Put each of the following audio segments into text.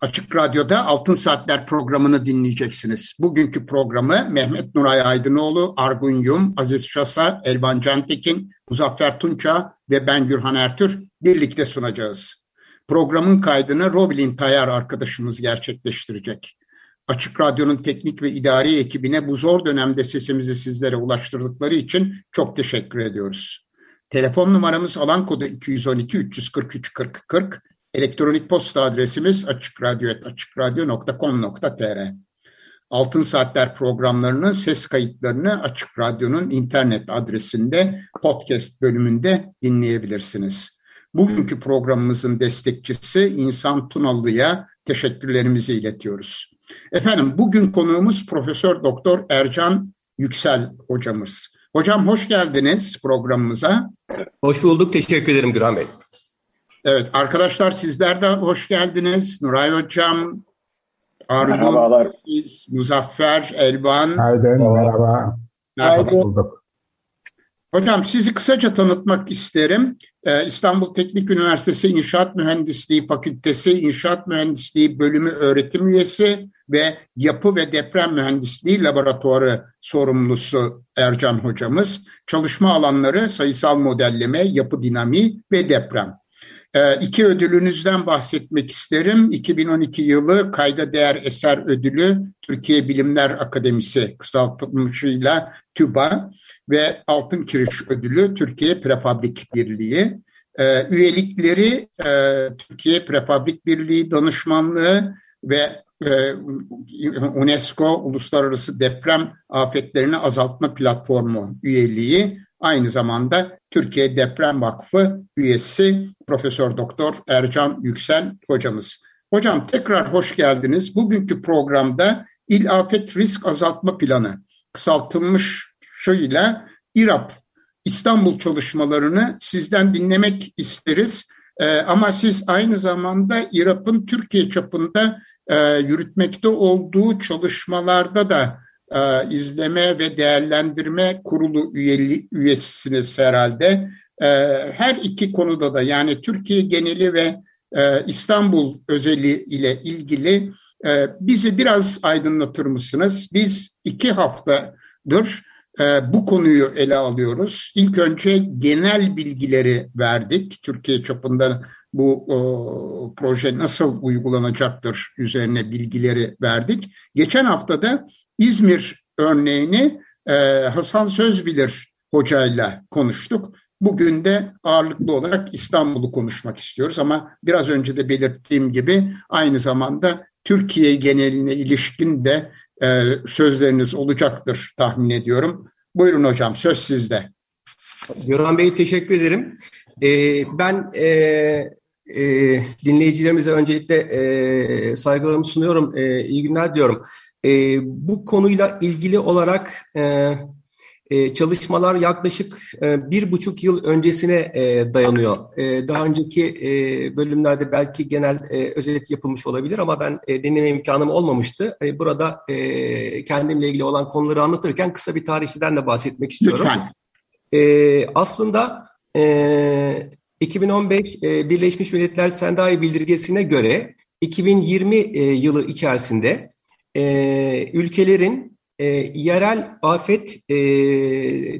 Açık Radyo'da Altın Saatler programını dinleyeceksiniz. Bugünkü programı Mehmet Nuray Aydınoğlu, Argun Yum, Aziz Şasa, Elvan Cantekin, Muzaffer Tunça ve ben Gürhan Ertür birlikte sunacağız. Programın kaydını Roblin Tayar arkadaşımız gerçekleştirecek. Açık Radyo'nun teknik ve idari ekibine bu zor dönemde sesimizi sizlere ulaştırdıkları için çok teşekkür ediyoruz. Telefon numaramız alan kodu 212 343 40 40. Elektronik posta adresimiz açıkradyo.com.tr Altın Saatler programlarının ses kayıtlarını Açık Radyo'nun internet adresinde podcast bölümünde dinleyebilirsiniz. Bugünkü programımızın destekçisi İnsan Tunalı'ya teşekkürlerimizi iletiyoruz. Efendim bugün konuğumuz Profesör Doktor Ercan Yüksel hocamız. Hocam hoş geldiniz programımıza. Hoş bulduk. Teşekkür ederim Gürhan Bey. Evet arkadaşlar sizler de hoş geldiniz. Nuray Hocam, Argun, Merhabalar. Muzaffer, Elvan. Haydi merhaba. Merhaba. Bulduk. Hocam sizi kısaca tanıtmak isterim. Ee, İstanbul Teknik Üniversitesi İnşaat Mühendisliği Fakültesi İnşaat Mühendisliği Bölümü öğretim üyesi ve Yapı ve Deprem Mühendisliği Laboratuvarı sorumlusu Ercan hocamız. Çalışma alanları sayısal modelleme, yapı dinamiği ve deprem. Ee, iki ödülünüzden bahsetmek isterim. 2012 yılı Kayda Değer Eser Ödülü Türkiye Bilimler Akademisi kısaltılmışıyla TÜBA ve Altın Kiriş Ödülü Türkiye Prefabrik Birliği. Ee, üyelikleri e, Türkiye Prefabrik Birliği danışmanlığı ve e, UNESCO Uluslararası Deprem Afetlerini Azaltma Platformu üyeliği aynı zamanda Türkiye Deprem Vakfı üyesi Profesör Doktor Ercan Yüksel hocamız. Hocam tekrar hoş geldiniz. Bugünkü programda İl Afet Risk Azaltma Planı kısaltılmış şöyle İRAP İstanbul çalışmalarını sizden dinlemek isteriz. Ee, ama siz aynı zamanda İRAP'ın Türkiye çapında e, yürütmekte olduğu çalışmalarda da e, izleme ve değerlendirme kurulu üyeli, üyesisiniz herhalde. E, her iki konuda da yani Türkiye geneli ve e, İstanbul özeli ile ilgili e, bizi biraz aydınlatır mısınız? Biz iki haftadır bu konuyu ele alıyoruz. İlk önce genel bilgileri verdik. Türkiye çapında bu proje nasıl uygulanacaktır üzerine bilgileri verdik. Geçen haftada İzmir örneğini e, Hasan Sözbilir hocayla konuştuk. Bugün de ağırlıklı olarak İstanbul'u konuşmak istiyoruz ama biraz önce de belirttiğim gibi aynı zamanda Türkiye geneline ilişkin de e, sözleriniz olacaktır tahmin ediyorum. Buyurun hocam söz sizde. Göran Bey teşekkür ederim. Ee, ben e, e, dinleyicilerimize öncelikle e, saygılarımı sunuyorum. E, iyi günler diyorum. E, bu konuyla ilgili olarak e, e, çalışmalar yaklaşık e, bir buçuk yıl öncesine e, dayanıyor. E, daha önceki e, bölümlerde belki genel e, özet yapılmış olabilir ama ben e, dinleme imkanım olmamıştı. E, burada e, kendimle ilgili olan konuları anlatırken kısa bir tarihçiden de bahsetmek istiyorum. Lütfen. E, aslında e, 2015 e, Birleşmiş Milletler Sendai Bildirgesi'ne göre 2020 e, yılı içerisinde e, ülkelerin e, yerel afet e,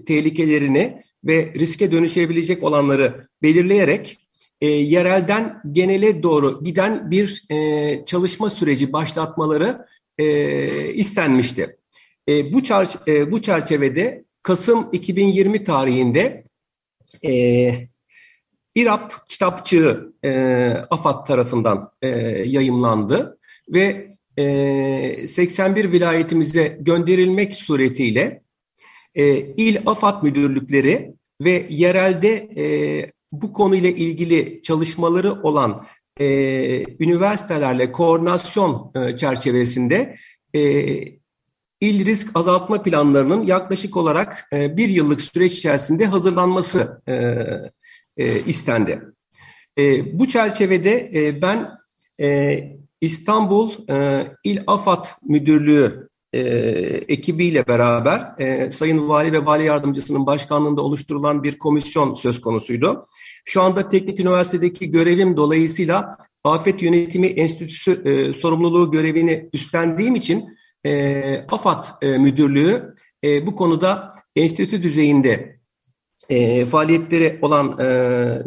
tehlikelerini ve riske dönüşebilecek olanları belirleyerek e, yerelden genele doğru giden bir e, çalışma süreci başlatmaları e, istenmişti. E, bu, çer- e, bu çerçevede Kasım 2020 tarihinde e, İRAP kitapçığı e, AFAD tarafından e, yayımlandı ve 81 vilayetimize gönderilmek suretiyle e, il AFAD müdürlükleri ve yerelde e, bu konuyla ilgili çalışmaları olan e, üniversitelerle koordinasyon e, çerçevesinde e, il risk azaltma planlarının yaklaşık olarak e, bir yıllık süreç içerisinde hazırlanması e, e, istendi. E, bu çerçevede e, ben e, İstanbul e, İl AFAD Müdürlüğü e, ekibiyle beraber e, Sayın Vali ve Vali Yardımcısının başkanlığında oluşturulan bir komisyon söz konusuydu. Şu anda Teknik Üniversitedeki görevim dolayısıyla Afet Yönetimi Enstitüsü e, sorumluluğu görevini üstlendiğim için e, AFAD e, Müdürlüğü e, bu konuda enstitü düzeyinde e, faaliyetleri olan e,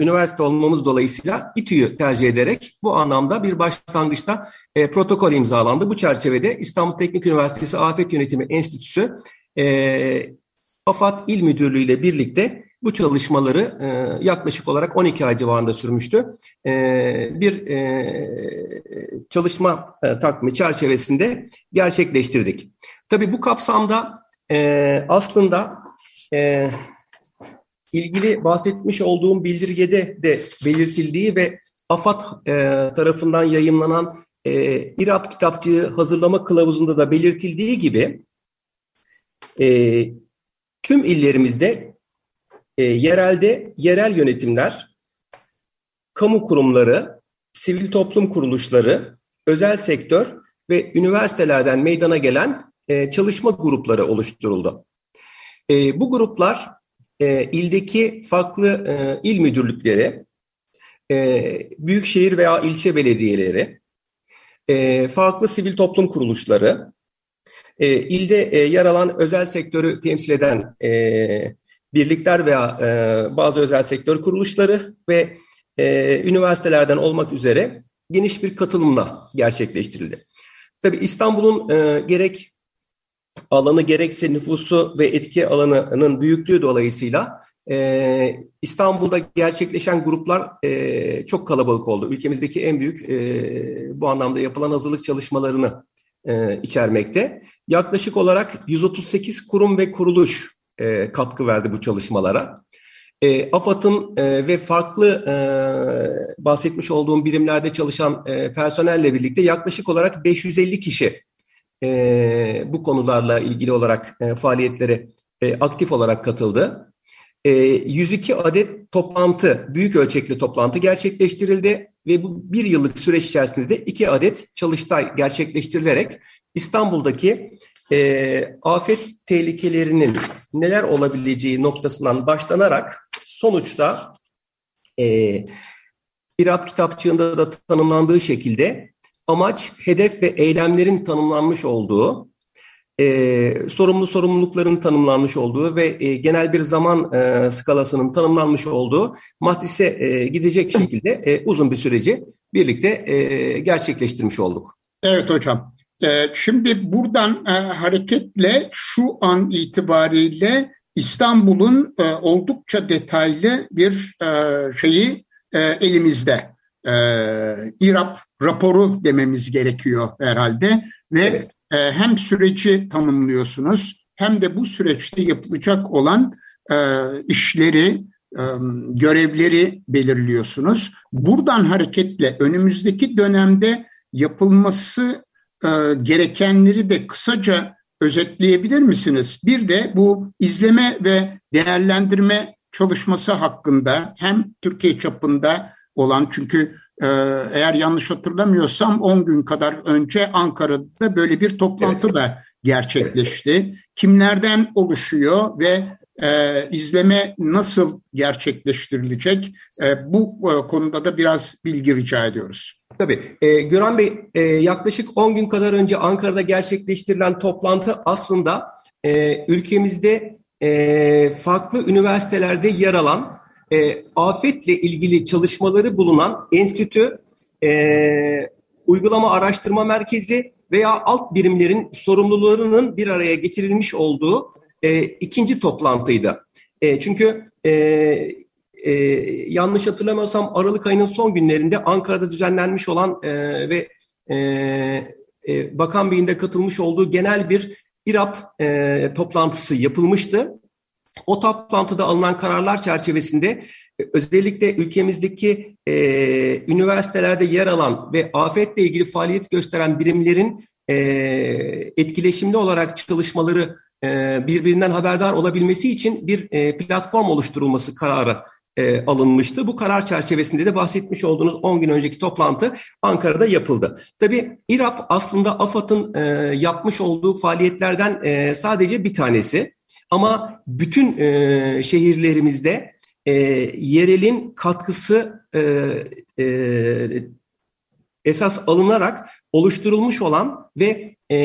üniversite olmamız dolayısıyla İTÜ'yü tercih ederek bu anlamda bir başlangıçta e, protokol imzalandı. Bu çerçevede İstanbul Teknik Üniversitesi Afet Yönetimi Enstitüsü e, AFAD İl Müdürlüğü ile birlikte bu çalışmaları e, yaklaşık olarak 12 ay civarında sürmüştü. E, bir e, çalışma e, takvimi çerçevesinde gerçekleştirdik. Tabii bu kapsamda e, aslında e, ilgili bahsetmiş olduğum bildirgede de belirtildiği ve AFAD e, tarafından yayımlanan e, İRAP kitapçığı hazırlama kılavuzunda da belirtildiği gibi e, tüm illerimizde e, yerelde yerel yönetimler, kamu kurumları, sivil toplum kuruluşları, özel sektör ve üniversitelerden meydana gelen e, çalışma grupları oluşturuldu. E, bu gruplar e, ildeki farklı e, il müdürlükleri, e, büyükşehir veya ilçe belediyeleri, e, farklı sivil toplum kuruluşları, e, ilde e, yer alan özel sektörü temsil eden e, birlikler veya e, bazı özel sektör kuruluşları ve e, üniversitelerden olmak üzere geniş bir katılımla gerçekleştirildi. Tabii İstanbul'un e, gerek alanı gerekse nüfusu ve etki alanının büyüklüğü dolayısıyla e, İstanbul'da gerçekleşen gruplar e, çok kalabalık oldu. Ülkemizdeki en büyük e, bu anlamda yapılan hazırlık çalışmalarını e, içermekte. Yaklaşık olarak 138 kurum ve kuruluş e, katkı verdi bu çalışmalara. E, AFAD'ın e, ve farklı e, bahsetmiş olduğum birimlerde çalışan e, personelle birlikte yaklaşık olarak 550 kişi e, bu konularla ilgili olarak e, faaliyetlere e, aktif olarak katıldı. E, 102 adet toplantı, büyük ölçekli toplantı gerçekleştirildi ve bu bir yıllık süreç içerisinde de iki adet çalıştay gerçekleştirilerek İstanbul'daki e, afet tehlikelerinin neler olabileceği noktasından başlanarak sonuçta e, İRAP kitapçığında da tanımlandığı şekilde amaç, hedef ve eylemlerin tanımlanmış olduğu, e, sorumlu sorumlulukların tanımlanmış olduğu ve e, genel bir zaman e, skalasının tanımlanmış olduğu matrise e, gidecek şekilde e, uzun bir süreci birlikte e, gerçekleştirmiş olduk. Evet hocam. E, şimdi buradan e, hareketle şu an itibariyle İstanbul'un e, oldukça detaylı bir e, şeyi e, elimizde e, İRAP raporu dememiz gerekiyor herhalde ve evet. e, hem süreci tanımlıyorsunuz hem de bu süreçte yapılacak olan e, işleri, e, görevleri belirliyorsunuz. Buradan hareketle önümüzdeki dönemde yapılması e, gerekenleri de kısaca özetleyebilir misiniz? Bir de bu izleme ve değerlendirme çalışması hakkında hem Türkiye çapında olan çünkü eğer yanlış hatırlamıyorsam 10 gün kadar önce Ankara'da böyle bir toplantı evet. da gerçekleşti. Kimlerden oluşuyor ve e, izleme nasıl gerçekleştirilecek? E, bu e, konuda da biraz bilgi rica ediyoruz. Tabii. E, Göran Bey e, yaklaşık 10 gün kadar önce Ankara'da gerçekleştirilen toplantı aslında e, ülkemizde e, farklı üniversitelerde yer alan e, afetle ilgili çalışmaları bulunan enstitü, e, uygulama araştırma merkezi veya alt birimlerin sorumlularının bir araya getirilmiş olduğu e, ikinci toplantıydı. E, çünkü e, e, yanlış hatırlamıyorsam Aralık ayının son günlerinde Ankara'da düzenlenmiş olan e, ve e, e, Bakan Bey'in de katılmış olduğu genel bir İRAP e, toplantısı yapılmıştı o toplantıda alınan kararlar çerçevesinde e, özellikle ülkemizdeki e, üniversitelerde yer alan ve afetle ilgili faaliyet gösteren birimlerin e, etkileşimli olarak çalışmaları e, birbirinden haberdar olabilmesi için bir e, platform oluşturulması kararı e, alınmıştı. Bu karar çerçevesinde de bahsetmiş olduğunuz 10 gün önceki toplantı Ankara'da yapıldı. Tabii İRAP aslında AFAD'ın e, yapmış olduğu faaliyetlerden e, sadece bir tanesi. Ama bütün e, şehirlerimizde e, yerelin katkısı e, e, esas alınarak oluşturulmuş olan ve e,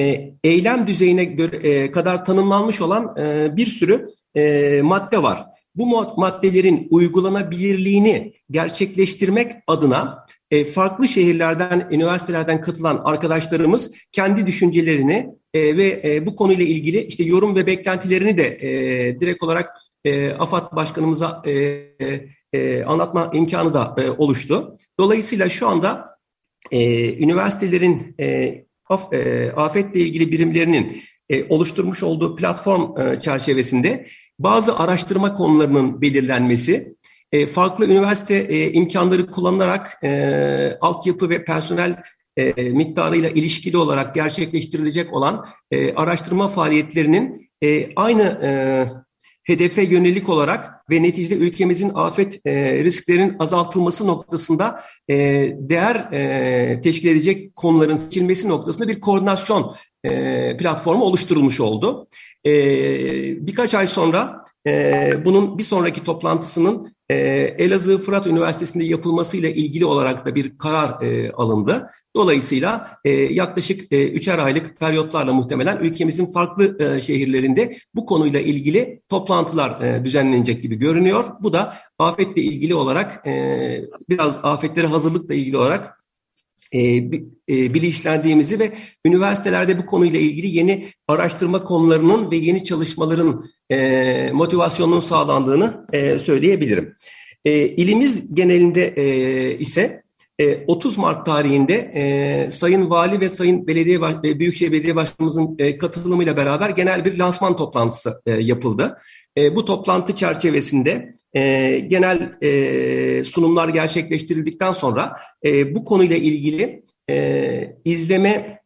eylem düzeyine göre, e, kadar tanımlanmış olan e, bir sürü e, madde var. Bu maddelerin uygulanabilirliğini gerçekleştirmek adına e, farklı şehirlerden, üniversitelerden katılan arkadaşlarımız kendi düşüncelerini e, ve e, bu konuyla ilgili işte yorum ve beklentilerini de e, direkt olarak e, AFAD Başkanımıza e, e, anlatma imkanı da e, oluştu. Dolayısıyla şu anda e, üniversitelerin e, af, e, afetle ilgili birimlerinin e, oluşturmuş olduğu platform e, çerçevesinde bazı araştırma konularının belirlenmesi, e, farklı üniversite e, imkanları kullanılarak e, altyapı ve personel e, miktarıyla ilişkili olarak gerçekleştirilecek olan e, araştırma faaliyetlerinin e, aynı e, hedefe yönelik olarak ve neticede ülkemizin afet e, risklerin azaltılması noktasında e, değer e, teşkil edecek konuların seçilmesi noktasında bir koordinasyon e, platformu oluşturulmuş oldu. E, birkaç ay sonra e, bunun bir sonraki toplantısının e, Elazığ Fırat Üniversitesi'nde yapılmasıyla ilgili olarak da bir karar e, alındı. Dolayısıyla e, yaklaşık üçer aylık periyotlarla muhtemelen ülkemizin farklı şehirlerinde bu konuyla ilgili toplantılar düzenlenecek gibi görünüyor. Bu da afetle ilgili olarak biraz afetlere hazırlıkla ilgili olarak bilinçlendiğimizi ve üniversitelerde bu konuyla ilgili yeni araştırma konularının ve yeni çalışmaların e, motivasyonunun sağlandığını e, söyleyebilirim. E, ilimiz genelinde e, ise 30 e, Mart tarihinde e, Sayın Vali ve Sayın Belediye e, Büyükşehir Belediye Başkanımızın e, katılımıyla beraber genel bir lansman toplantısı e, yapıldı. E, bu toplantı çerçevesinde e, genel e, sunumlar gerçekleştirildikten sonra e, bu konuyla ilgili e, izleme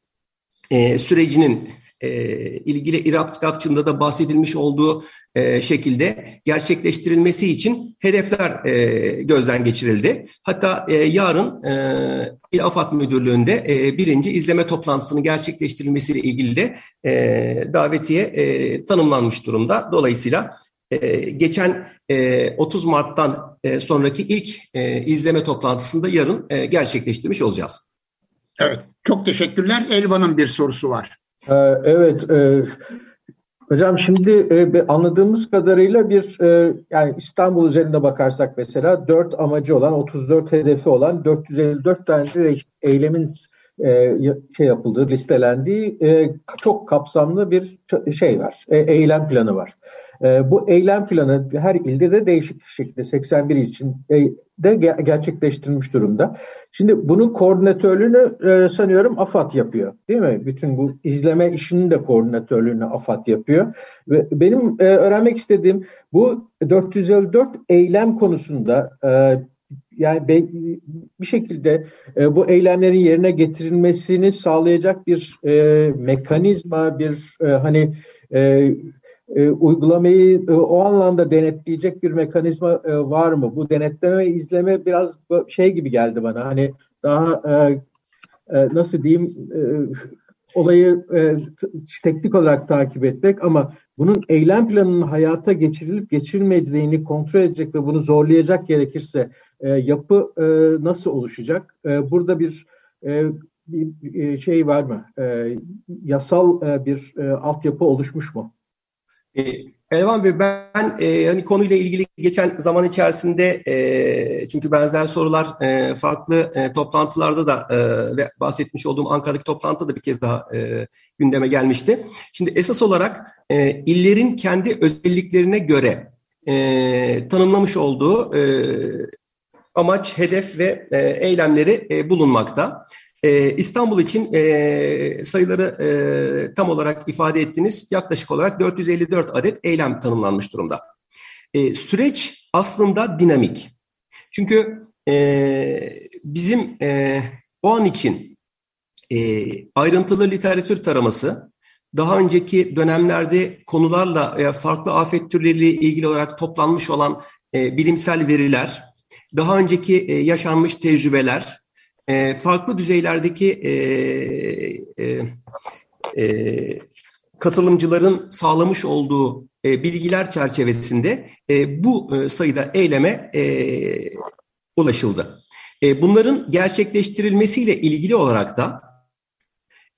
e, sürecinin e, ilgili İRAP kitapçığında da bahsedilmiş olduğu e, şekilde gerçekleştirilmesi için hedefler e, gözden geçirildi. Hatta e, yarın e, İl AFAD Müdürlüğü'nde e, birinci izleme toplantısının gerçekleştirilmesiyle ilgili de e, davetiye e, tanımlanmış durumda. Dolayısıyla e, geçen e, 30 Mart'tan e, sonraki ilk e, izleme toplantısında yarın e, gerçekleştirmiş olacağız. Evet, çok teşekkürler. Elvan'ın bir sorusu var. Ee, evet, e, hocam şimdi e, anladığımız kadarıyla bir e, yani İstanbul üzerinde bakarsak mesela dört amacı olan 34 hedefi olan 454 tane eylemin şey yapıldığı, listelendiği çok kapsamlı bir şey var, eylem planı var. Bu eylem planı her ilde de değişik şekilde 81 için de gerçekleştirilmiş durumda. Şimdi bunun koordinatörlüğünü e, sanıyorum AFAD yapıyor değil mi? Bütün bu izleme işinin de koordinatörlüğünü AFAD yapıyor. Ve benim e, öğrenmek istediğim bu 454 eylem konusunda e, yani bir şekilde bu eylemlerin yerine getirilmesini sağlayacak bir mekanizma, bir hani e, uygulamayı e, o anlamda denetleyecek bir mekanizma e, var mı? Bu denetleme izleme biraz şey gibi geldi bana. Hani daha e, e, nasıl diyeyim e, olayı e, teknik olarak takip etmek ama bunun eylem planının hayata geçirilip geçirilmediğini kontrol edecek ve bunu zorlayacak gerekirse e, yapı e, nasıl oluşacak? E, burada bir e, bir şey var mı? E, yasal e, bir e, altyapı oluşmuş mu? E, Elvan Bey ben e, hani konuyla ilgili geçen zaman içerisinde e, çünkü benzer sorular e, farklı e, toplantılarda da e, ve bahsetmiş olduğum Ankara'daki toplantıda da bir kez daha e, gündeme gelmişti. Şimdi esas olarak e, illerin kendi özelliklerine göre e, tanımlamış olduğu e, amaç, hedef ve e, eylemleri e, bulunmakta. Ee, İstanbul için e, sayıları e, tam olarak ifade ettiniz. Yaklaşık olarak 454 adet eylem tanımlanmış durumda. Süreç aslında dinamik. Çünkü bizim o an için ayrıntılı literatür taraması, daha önceki dönemlerde konularla farklı afet türleriyle ilgili olarak toplanmış olan bilimsel veriler, daha önceki yaşanmış tecrübeler, e, farklı düzeylerdeki e, e, e, katılımcıların sağlamış olduğu e, bilgiler çerçevesinde e, bu e, sayıda eyleme e, ulaşıldı. E, bunların gerçekleştirilmesiyle ilgili olarak da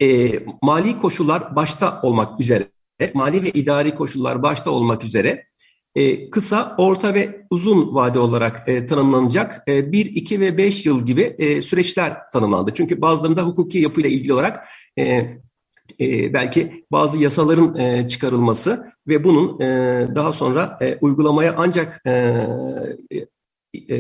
e, mali koşullar başta olmak üzere, mali ve idari koşullar başta olmak üzere e, kısa, orta ve uzun vade olarak e, tanımlanacak e, 1, 2 ve 5 yıl gibi e, süreçler tanımlandı. Çünkü bazılarında hukuki yapıyla ilgili olarak e, e, belki bazı yasaların e, çıkarılması ve bunun e, daha sonra e, uygulamaya ancak e, e,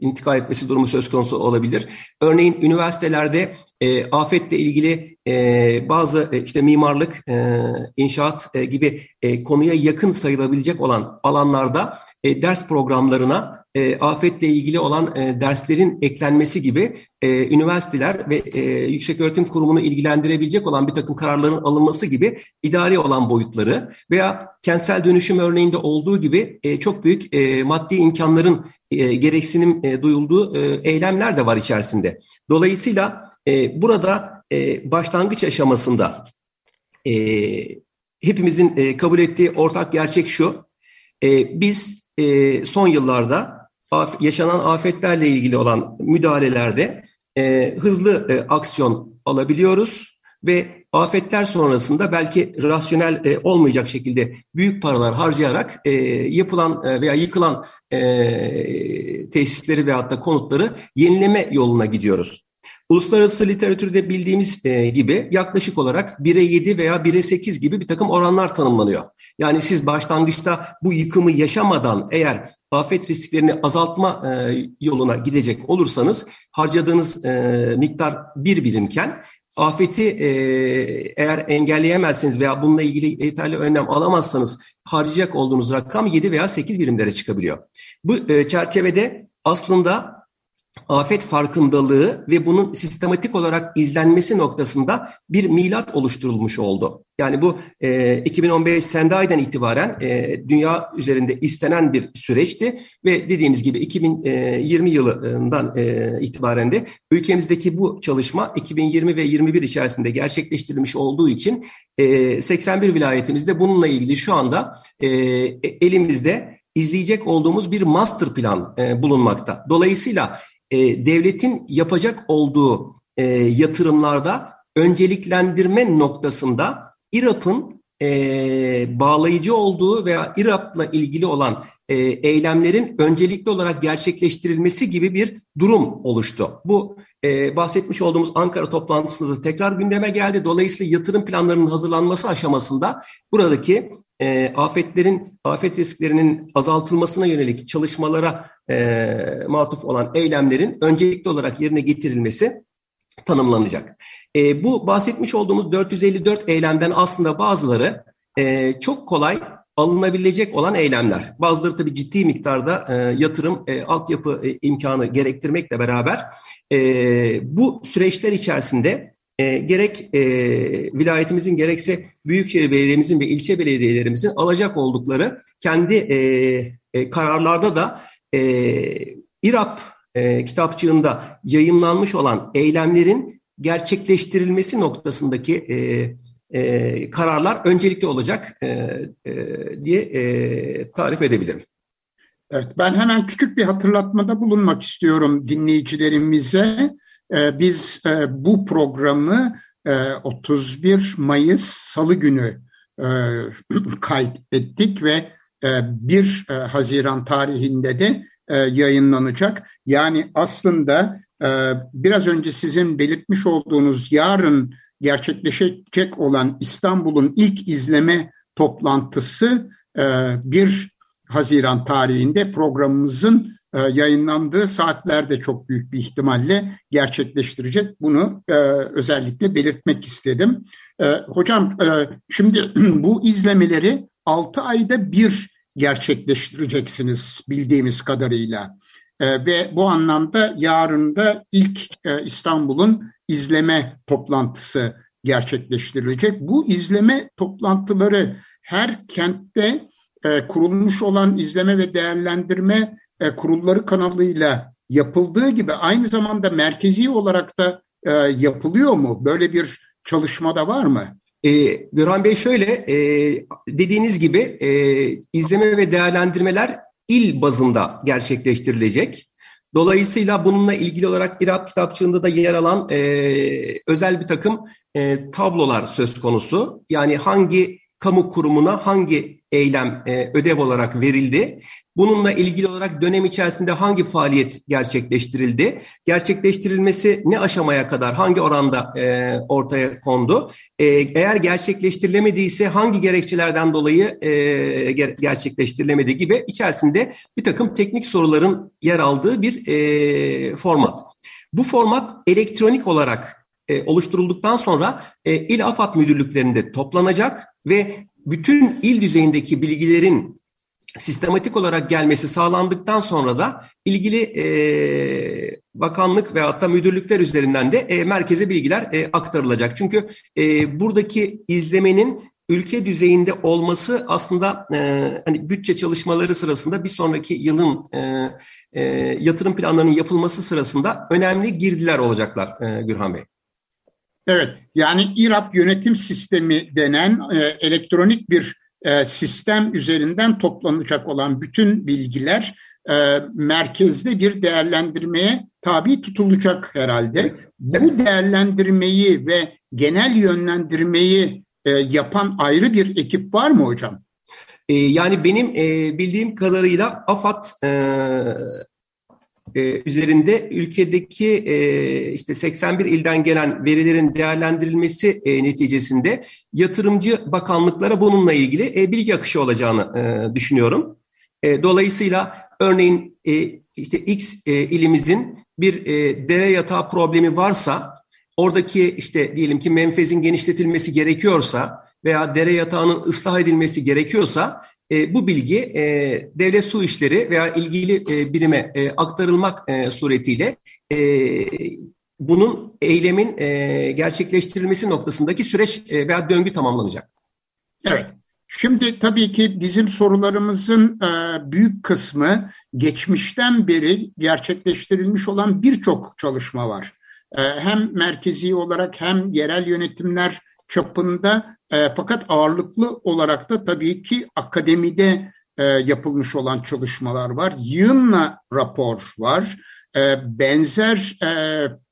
intikal etmesi durumu söz konusu olabilir. Örneğin üniversitelerde e, afetle ilgili e, bazı e, işte mimarlık, e, inşaat e, gibi e, konuya yakın sayılabilecek olan alanlarda e, ders programlarına e, afetle ilgili olan e, derslerin eklenmesi gibi e, üniversiteler ve e, yüksek öğretim kurumunu ilgilendirebilecek olan bir takım kararların alınması gibi idari olan boyutları veya kentsel dönüşüm örneğinde olduğu gibi e, çok büyük e, maddi imkanların e, gereksinim e, duyulduğu e, eylemler de var içerisinde. Dolayısıyla e, burada e, başlangıç aşamasında e, hepimizin e, kabul ettiği ortak gerçek şu, e, biz e, son yıllarda yaşanan afetlerle ilgili olan müdahalelerde e, hızlı e, aksiyon alabiliyoruz ve afetler sonrasında belki rasyonel olmayacak şekilde büyük paralar harcayarak yapılan veya yıkılan tesisleri veyahut da konutları yenileme yoluna gidiyoruz. Uluslararası literatürde bildiğimiz e, gibi yaklaşık olarak 1'e 7 veya 1'e 8 gibi bir takım oranlar tanımlanıyor. Yani siz başlangıçta bu yıkımı yaşamadan eğer afet risklerini azaltma e, yoluna gidecek olursanız harcadığınız e, miktar bir birimken afeti eğer engelleyemezseniz veya bununla ilgili yeterli önlem alamazsanız harcayacak olduğunuz rakam 7 veya 8 birimlere çıkabiliyor. Bu e, çerçevede aslında afet farkındalığı ve bunun sistematik olarak izlenmesi noktasında bir milat oluşturulmuş oldu. Yani bu e, 2015 Sendai'den itibaren e, dünya üzerinde istenen bir süreçti ve dediğimiz gibi 2020 yılından e, itibaren de ülkemizdeki bu çalışma 2020 ve 21 içerisinde gerçekleştirilmiş olduğu için e, 81 vilayetimizde bununla ilgili şu anda e, elimizde izleyecek olduğumuz bir master plan e, bulunmakta. Dolayısıyla e, devletin yapacak olduğu e, yatırımlarda önceliklendirme noktasında İRAP'ın e, bağlayıcı olduğu veya İRAP'la ilgili olan e, eylemlerin öncelikli olarak gerçekleştirilmesi gibi bir durum oluştu. Bu e, bahsetmiş olduğumuz Ankara toplantısında da tekrar gündeme geldi. Dolayısıyla yatırım planlarının hazırlanması aşamasında buradaki e, afetlerin, afet risklerinin azaltılmasına yönelik çalışmalara e, matuf olan eylemlerin öncelikli olarak yerine getirilmesi tanımlanacak. E, bu bahsetmiş olduğumuz 454 eylemden aslında bazıları e, çok kolay alınabilecek olan eylemler. Bazıları tabii ciddi miktarda e, yatırım, e, altyapı e, imkanı gerektirmekle beraber e, bu süreçler içerisinde e, gerek e, vilayetimizin gerekse büyükşehir belediyemizin ve ilçe belediyelerimizin alacak oldukları kendi e, e, kararlarda da e, İRAP e, kitapçığında yayınlanmış olan eylemlerin gerçekleştirilmesi noktasındaki e, e, kararlar öncelikli olacak e, e, diye e, tarif edebilirim. Evet, ben hemen küçük bir hatırlatmada bulunmak istiyorum dinleyicilerimize. Ee, biz e, bu programı 31 e, Mayıs Salı günü e, kaydettik ve 1 Haziran tarihinde de yayınlanacak. Yani aslında biraz önce sizin belirtmiş olduğunuz yarın gerçekleşecek olan İstanbul'un ilk izleme toplantısı 1 Haziran tarihinde programımızın e, yayınlandığı saatlerde çok büyük bir ihtimalle gerçekleştirecek. Bunu e, özellikle belirtmek istedim. E, hocam şimdi bu izlemeleri 6 ayda bir gerçekleştireceksiniz bildiğimiz kadarıyla. E, ve bu anlamda yarın da ilk e, İstanbul'un izleme toplantısı gerçekleştirilecek. Bu izleme toplantıları her kentte e, kurulmuş olan izleme ve değerlendirme e, kurulları kanalıyla yapıldığı gibi aynı zamanda merkezi olarak da e, yapılıyor mu? Böyle bir çalışmada var mı? E, Gürhan Bey şöyle, e, dediğiniz gibi e, izleme ve değerlendirmeler il bazında gerçekleştirilecek. Dolayısıyla bununla ilgili olarak İRAP kitapçığında da yer alan e, özel bir takım e, tablolar söz konusu. Yani hangi kamu kurumuna hangi eylem e, ödev olarak verildi? Bununla ilgili olarak dönem içerisinde hangi faaliyet gerçekleştirildi? Gerçekleştirilmesi ne aşamaya kadar, hangi oranda e, ortaya kondu? E, eğer gerçekleştirilemediyse hangi gerekçelerden dolayı e, ger- gerçekleştirilemedi gibi içerisinde bir takım teknik soruların yer aldığı bir e, format. Bu format elektronik olarak e, oluşturulduktan sonra e, il afat müdürlüklerinde toplanacak ve bütün il düzeyindeki bilgilerin sistematik olarak gelmesi sağlandıktan sonra da ilgili e, bakanlık ve hatta müdürlükler üzerinden de e, merkeze bilgiler e, aktarılacak. Çünkü e, buradaki izlemenin ülke düzeyinde olması aslında e, hani bütçe çalışmaları sırasında bir sonraki yılın e, e, yatırım planlarının yapılması sırasında önemli girdiler olacaklar e, Gürhan Bey. Evet, yani İRAP yönetim sistemi denen e, elektronik bir e, sistem üzerinden toplanacak olan bütün bilgiler e, merkezde bir değerlendirmeye tabi tutulacak herhalde. Bu değerlendirmeyi ve genel yönlendirmeyi e, yapan ayrı bir ekip var mı hocam? E, yani benim e, bildiğim kadarıyla AFAD e, e, üzerinde ülkedeki e, işte 81 ilden gelen verilerin değerlendirilmesi e, neticesinde yatırımcı bakanlıklara bununla ilgili e, bilgi akışı olacağını e, düşünüyorum. E, dolayısıyla örneğin e, işte X e, ilimizin bir e, dere yatağı problemi varsa oradaki işte diyelim ki menfezin genişletilmesi gerekiyorsa veya dere yatağının ıslah edilmesi gerekiyorsa e, bu bilgi e, devlet su işleri veya ilgili e, birime e, aktarılmak e, suretiyle e, bunun eylemin e, gerçekleştirilmesi noktasındaki süreç e, veya döngü tamamlanacak. Evet. Şimdi tabii ki bizim sorularımızın e, büyük kısmı geçmişten beri gerçekleştirilmiş olan birçok çalışma var. E, hem merkezi olarak hem yerel yönetimler çapında e, fakat ağırlıklı olarak da tabii ki akademide e, yapılmış olan çalışmalar var. Yığınla rapor var. E, benzer e,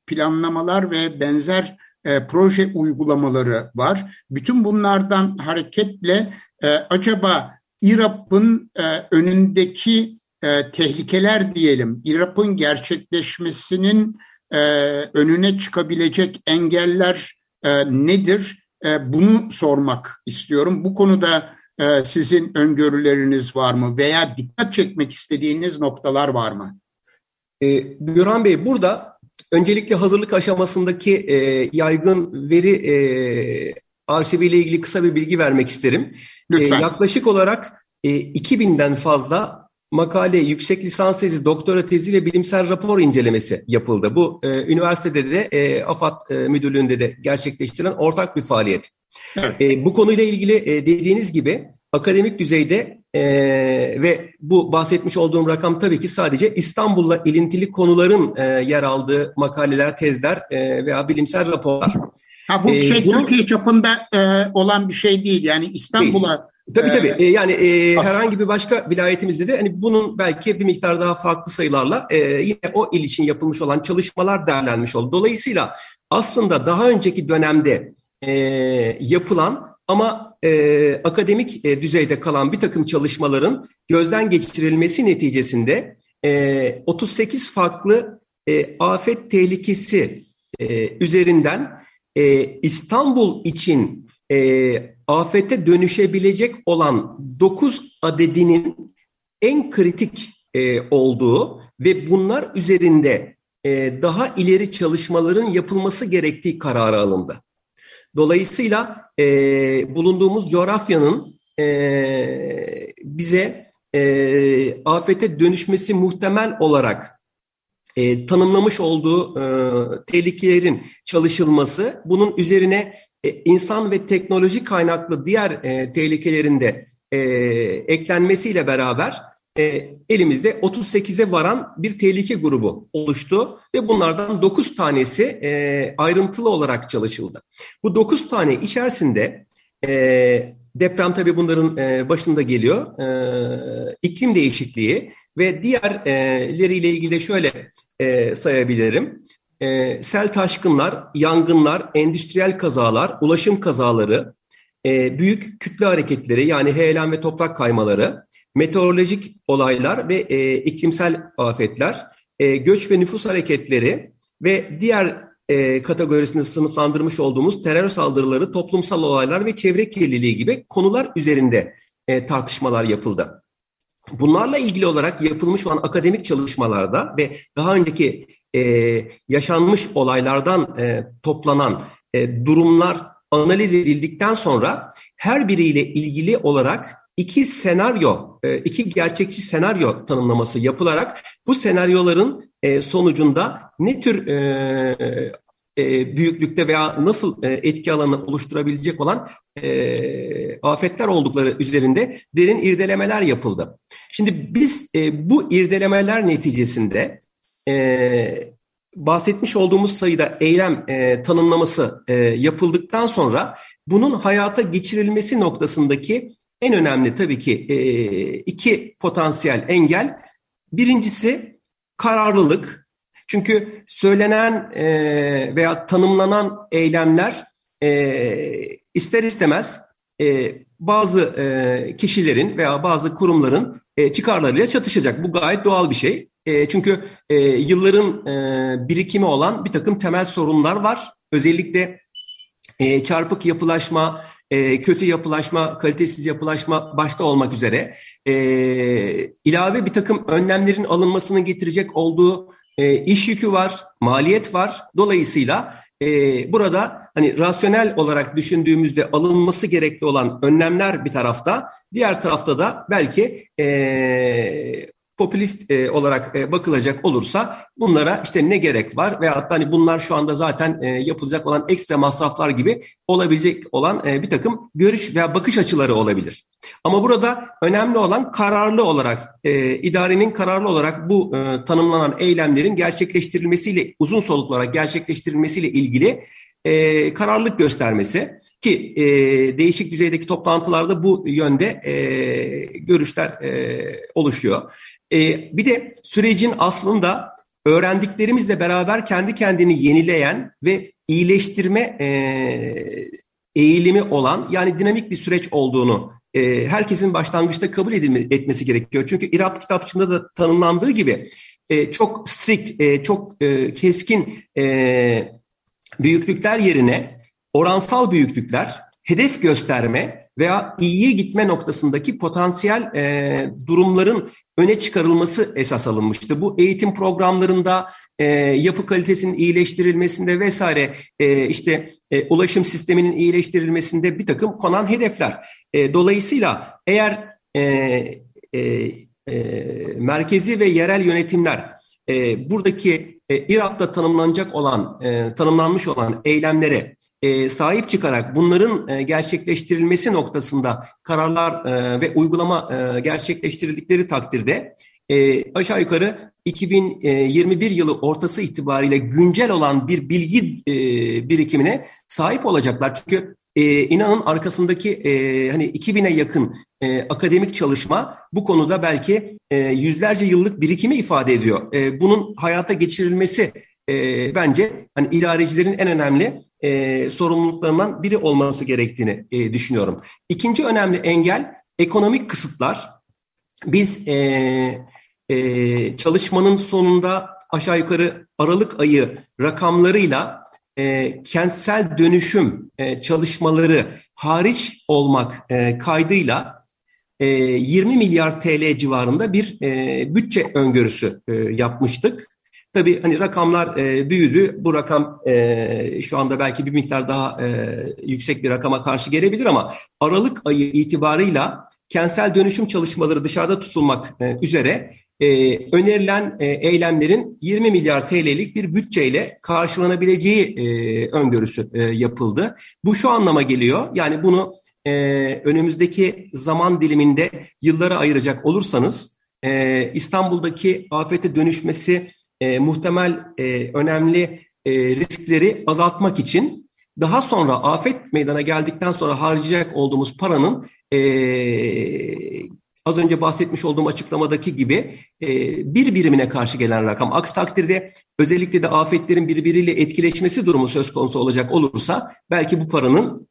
planlamalar ve benzer e, proje uygulamaları var. Bütün bunlardan hareketle e, acaba İRAP'ın e, önündeki e, tehlikeler diyelim, İRAP'ın gerçekleşmesinin e, önüne çıkabilecek engeller e, nedir? E, bunu sormak istiyorum. Bu konuda e, sizin öngörüleriniz var mı veya dikkat çekmek istediğiniz noktalar var mı? E, Gürhan Bey burada öncelikle hazırlık aşamasındaki e, yaygın veri e, arşiviyle ilgili kısa bir bilgi vermek isterim. E, yaklaşık olarak e, 2000'den fazla makale, yüksek lisans tezi, doktora tezi ve bilimsel rapor incelemesi yapıldı. Bu e, üniversitede de e, AFAD e, müdürlüğünde de gerçekleştirilen ortak bir faaliyet. Evet. E, bu konuyla ilgili e, dediğiniz gibi akademik düzeyde e, ve bu bahsetmiş olduğum rakam tabii ki sadece İstanbul'la ilintili konuların e, yer aldığı makaleler, tezler e, veya bilimsel raporlar. Ha bu şey ee, Türkiye çapında e, olan bir şey değil. Yani İstanbul'a Tabii tabii. Ee, yani e, herhangi bir başka vilayetimizde de hani bunun belki bir miktar daha farklı sayılarla e, yine o il için yapılmış olan çalışmalar değerlenmiş oldu. Dolayısıyla aslında daha önceki dönemde e, yapılan ama e, akademik e, düzeyde kalan bir takım çalışmaların gözden geçirilmesi neticesinde e, 38 farklı e, afet tehlikesi e, üzerinden e, İstanbul için e, afete dönüşebilecek olan 9 adedinin en kritik e, olduğu ve bunlar üzerinde e, daha ileri çalışmaların yapılması gerektiği kararı alındı. Dolayısıyla e, bulunduğumuz coğrafyanın e, bize e, afete dönüşmesi muhtemel olarak e, tanımlamış olduğu e, tehlikelerin çalışılması, bunun üzerine e, insan ve teknoloji kaynaklı diğer e, tehlikelerin de e, eklenmesiyle beraber e, elimizde 38'e varan bir tehlike grubu oluştu ve bunlardan 9 tanesi e, ayrıntılı olarak çalışıldı. Bu 9 tane içerisinde e, deprem tabii bunların e, başında geliyor, e, iklim değişikliği ve diğerleriyle ilgili de şöyle e, sayabilirim. E, sel taşkınlar, yangınlar, endüstriyel kazalar, ulaşım kazaları, e, büyük kütle hareketleri yani heyelan ve toprak kaymaları, meteorolojik olaylar ve e, iklimsel afetler, e, göç ve nüfus hareketleri ve diğer e, kategorisinde sınıflandırmış olduğumuz terör saldırıları, toplumsal olaylar ve çevre kirliliği gibi konular üzerinde e, tartışmalar yapıldı. Bunlarla ilgili olarak yapılmış olan akademik çalışmalarda ve daha önceki e, yaşanmış olaylardan e, toplanan e, durumlar analiz edildikten sonra her biriyle ilgili olarak iki senaryo, e, iki gerçekçi senaryo tanımlaması yapılarak bu senaryoların e, sonucunda ne tür e, büyüklükte veya nasıl etki alanı oluşturabilecek olan afetler oldukları üzerinde derin irdelemeler yapıldı. Şimdi biz bu irdelemeler neticesinde bahsetmiş olduğumuz sayıda eylem tanımlaması yapıldıktan sonra bunun hayata geçirilmesi noktasındaki en önemli tabii ki e, iki potansiyel engel. Birincisi kararlılık. Çünkü söylenen e, veya tanımlanan eylemler e, ister istemez e, bazı e, kişilerin veya bazı kurumların e, çıkarlarıyla çatışacak. Bu gayet doğal bir şey. E, çünkü e, yılların e, birikimi olan bir takım temel sorunlar var. Özellikle e, çarpık yapılaşma, kötü yapılaşma, kalitesiz yapılaşma başta olmak üzere ilave bir takım önlemlerin alınmasını getirecek olduğu iş yükü var, maliyet var. Dolayısıyla burada hani rasyonel olarak düşündüğümüzde alınması gerekli olan önlemler bir tarafta, diğer tarafta da belki popülist e, olarak e, bakılacak olursa bunlara işte ne gerek var veyahut da hani bunlar şu anda zaten e, yapılacak olan ekstra masraflar gibi olabilecek olan e, bir takım görüş veya bakış açıları olabilir. Ama burada önemli olan kararlı olarak, e, idarenin kararlı olarak bu e, tanımlanan eylemlerin gerçekleştirilmesiyle, uzun soluklu olarak gerçekleştirilmesiyle ilgili e, kararlılık göstermesi ki e, değişik düzeydeki toplantılarda bu yönde e, görüşler e, oluşuyor. E, bir de sürecin aslında öğrendiklerimizle beraber kendi kendini yenileyen ve iyileştirme e, eğilimi olan yani dinamik bir süreç olduğunu e, herkesin başlangıçta kabul edilme, etmesi gerekiyor. Çünkü İrab kitapçığında da tanımlandığı gibi e, çok strict, e, çok e, keskin e, büyüklükler yerine oransal büyüklükler, hedef gösterme veya iyiye gitme noktasındaki potansiyel e, durumların öne çıkarılması esas alınmıştı. Bu eğitim programlarında e, yapı kalitesinin iyileştirilmesinde vesaire e, işte e, ulaşım sisteminin iyileştirilmesinde bir takım konan hedefler. E, dolayısıyla eğer e, e, e, merkezi ve yerel yönetimler e, buradaki e, İRAP'ta tanımlanacak olan, e, tanımlanmış olan eylemlere e, sahip çıkarak bunların e, gerçekleştirilmesi noktasında kararlar ve uygulama gerçekleştirildikleri takdirde aşağı yukarı 2021 yılı ortası itibariyle güncel olan bir bilgi birikimine sahip olacaklar. Çünkü e, inanın arkasındaki e, hani 2000'e yakın e, akademik çalışma bu konuda belki e, yüzlerce yıllık birikimi ifade ediyor. E, bunun hayata geçirilmesi e, bence hani idarecilerin en önemli e, sorumluluklarından biri olması gerektiğini e, düşünüyorum. İkinci önemli engel ekonomik kısıtlar. Biz e, e, çalışmanın sonunda aşağı yukarı Aralık ayı rakamlarıyla e, kentsel dönüşüm e, çalışmaları hariç olmak e, kaydıyla e, 20 milyar TL civarında bir e, bütçe öngörüsü e, yapmıştık. Tabii hani rakamlar e, büyüdü. Bu rakam e, şu anda belki bir miktar daha e, yüksek bir rakama karşı gelebilir ama Aralık ayı itibarıyla kentsel dönüşüm çalışmaları dışarıda tutulmak e, üzere e, önerilen e, eylemlerin 20 milyar TL'lik bir bütçeyle karşılanabileceği e, öngörüsü e, yapıldı. Bu şu anlama geliyor. Yani bunu e, önümüzdeki zaman diliminde yıllara ayıracak olursanız e, İstanbul'daki afete dönüşmesi e, muhtemel e, önemli e, riskleri azaltmak için daha sonra afet meydana geldikten sonra harcayacak olduğumuz paranın e, az önce bahsetmiş olduğum açıklamadaki gibi e, bir birimine karşı gelen rakam. Aksi takdirde özellikle de afetlerin birbiriyle etkileşmesi durumu söz konusu olacak olursa belki bu paranın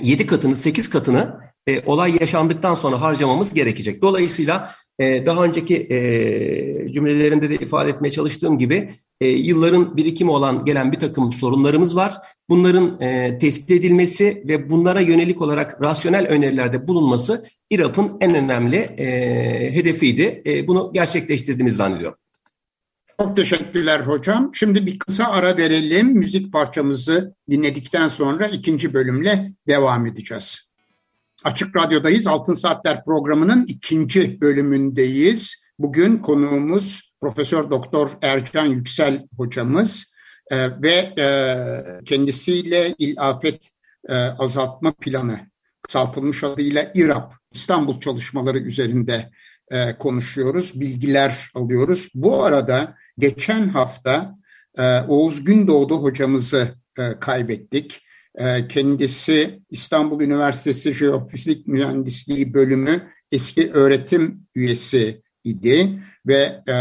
7 katını 8 katını e, olay yaşandıktan sonra harcamamız gerekecek. Dolayısıyla e, daha önceki e, cümlelerinde de ifade etmeye çalıştığım gibi e, yılların birikimi olan gelen bir takım sorunlarımız var. Bunların e, tespit edilmesi ve bunlara yönelik olarak rasyonel önerilerde bulunması İRAP'ın en önemli e, hedefiydi. E, bunu gerçekleştirdiğimizi zannediyorum. Çok teşekkürler hocam. Şimdi bir kısa ara verelim. Müzik parçamızı dinledikten sonra ikinci bölümle devam edeceğiz. Açık Radyo'dayız. Altın Saatler programının ikinci bölümündeyiz. Bugün konuğumuz Profesör Doktor Ercan Yüksel hocamız e, ve e, kendisiyle İl Afet e, Azaltma Planı kısaltılmış adıyla İRAP İstanbul çalışmaları üzerinde e, konuşuyoruz, bilgiler alıyoruz. Bu arada geçen hafta e, Oğuz Gündoğdu hocamızı e, kaybettik. E, kendisi İstanbul Üniversitesi Jeofizik Mühendisliği Bölümü eski öğretim üyesi idi ve e,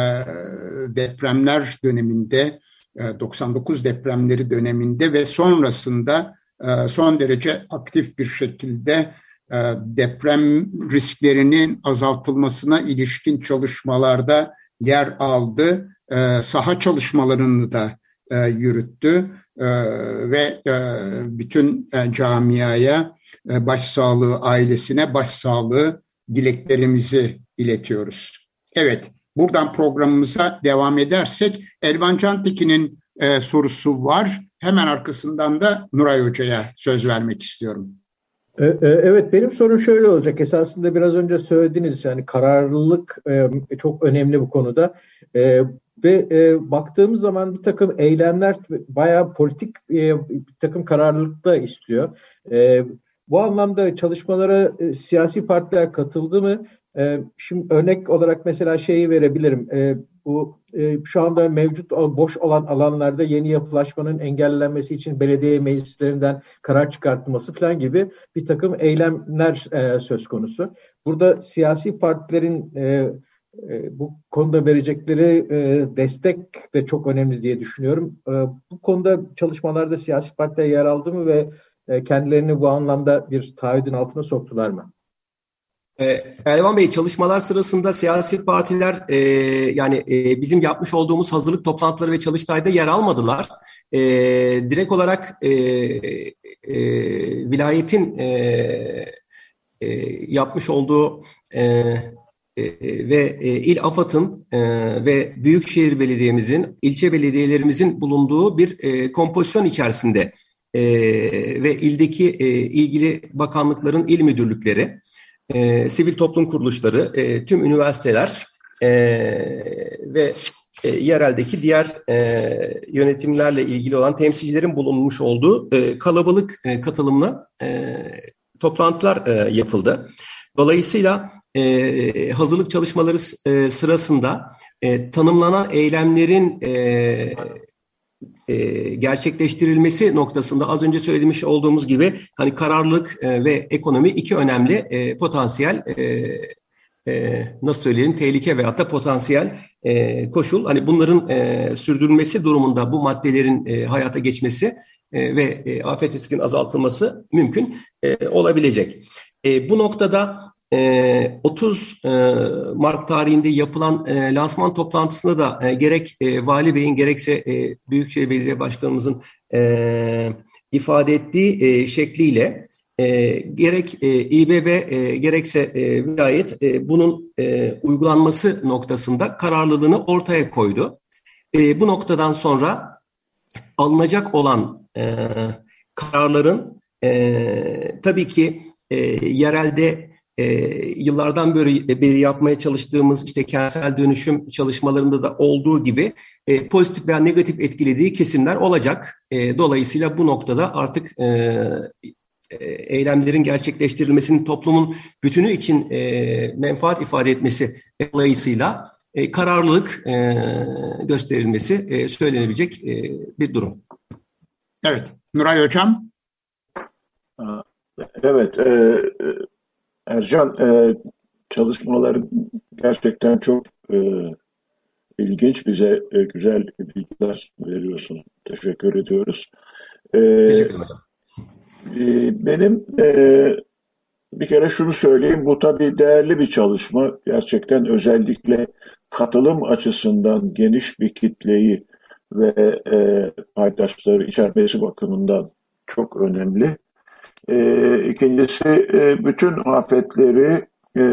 depremler döneminde 99 e, depremleri döneminde ve sonrasında son derece aktif bir şekilde deprem risklerinin azaltılmasına ilişkin çalışmalarda yer aldı. Saha çalışmalarını da yürüttü ve bütün camiaya başsağlığı ailesine başsağlığı dileklerimizi iletiyoruz. Evet, buradan programımıza devam edersek Elvan Cantekin'in e, sorusu var. Hemen arkasından da Nuray Hoca'ya söz vermek istiyorum. E, e, evet benim sorum şöyle olacak. Esasında biraz önce söylediğiniz yani kararlılık e, çok önemli bu konuda. Ve baktığımız zaman bir takım eylemler bayağı politik bir takım kararlılık da istiyor. Bu anlamda çalışmalara siyasi partiler katıldı mı? Şimdi örnek olarak mesela şeyi verebilirim. Bu e, şu anda mevcut boş olan alanlarda yeni yapılaşmanın engellenmesi için belediye meclislerinden karar çıkartılması falan gibi bir takım eylemler e, söz konusu. Burada siyasi partilerin e, e, bu konuda verecekleri e, destek de çok önemli diye düşünüyorum. E, bu konuda çalışmalarda siyasi partiler yer aldı mı ve e, kendilerini bu anlamda bir taahhüdün altına soktular mı? Ee, Elvan Bey çalışmalar sırasında siyasi partiler e, yani e, bizim yapmış olduğumuz hazırlık toplantıları ve çalıştayda yer almadılar. E, direkt olarak e, e, vilayetin e, e, yapmış olduğu e, e, ve e, İl AFAD'ın e, ve Büyükşehir Belediye'mizin, ilçe belediyelerimizin bulunduğu bir e, kompozisyon içerisinde e, ve ildeki e, ilgili bakanlıkların il müdürlükleri e, sivil toplum kuruluşları, e, tüm üniversiteler e, ve e, yereldeki diğer e, yönetimlerle ilgili olan temsilcilerin bulunmuş olduğu e, kalabalık e, katılımlı e, toplantılar e, yapıldı. Dolayısıyla e, hazırlık çalışmaları e, sırasında e, tanımlanan eylemlerin e, gerçekleştirilmesi noktasında az önce söylemiş olduğumuz gibi hani kararlılık e, ve ekonomi iki önemli e, potansiyel e, e, nasıl söyleyelim tehlike veyahut da potansiyel e, koşul. Hani bunların e, sürdürülmesi durumunda bu maddelerin e, hayata geçmesi e, ve e, afet riskinin azaltılması mümkün e, olabilecek. E, bu noktada 30 ee, e, Mart tarihinde yapılan e, lansman toplantısında da e, gerek Vali Bey'in gerekse Büyükşehir Belediye Başkanımızın ifade ettiği şekliyle gerek İBB gerekse vilayet bunun uygulanması noktasında kararlılığını ortaya koydu. Bu noktadan sonra alınacak olan kararların tabii ki yerelde e, yıllardan beri, beri yapmaya çalıştığımız işte kentsel dönüşüm çalışmalarında da olduğu gibi e, pozitif veya negatif etkilediği kesimler olacak. E, dolayısıyla bu noktada artık e, e, eylemlerin gerçekleştirilmesinin toplumun bütünü için e, menfaat ifade etmesi dolayısıyla e, kararlılık e, gösterilmesi e, söylenebilecek e, bir durum. Evet, Nuray Hocam. Evet, e, e, Ercan e, çalışmaların gerçekten çok e, ilginç bize e, güzel bilgiler veriyorsun. Teşekkür ediyoruz. E, Teşekkür ederim. E, benim e, bir kere şunu söyleyeyim, bu tabii değerli bir çalışma. Gerçekten özellikle katılım açısından geniş bir kitleyi ve e, paydaşları içermesi bakımından çok önemli. E, ikincisi e, bütün afetleri e,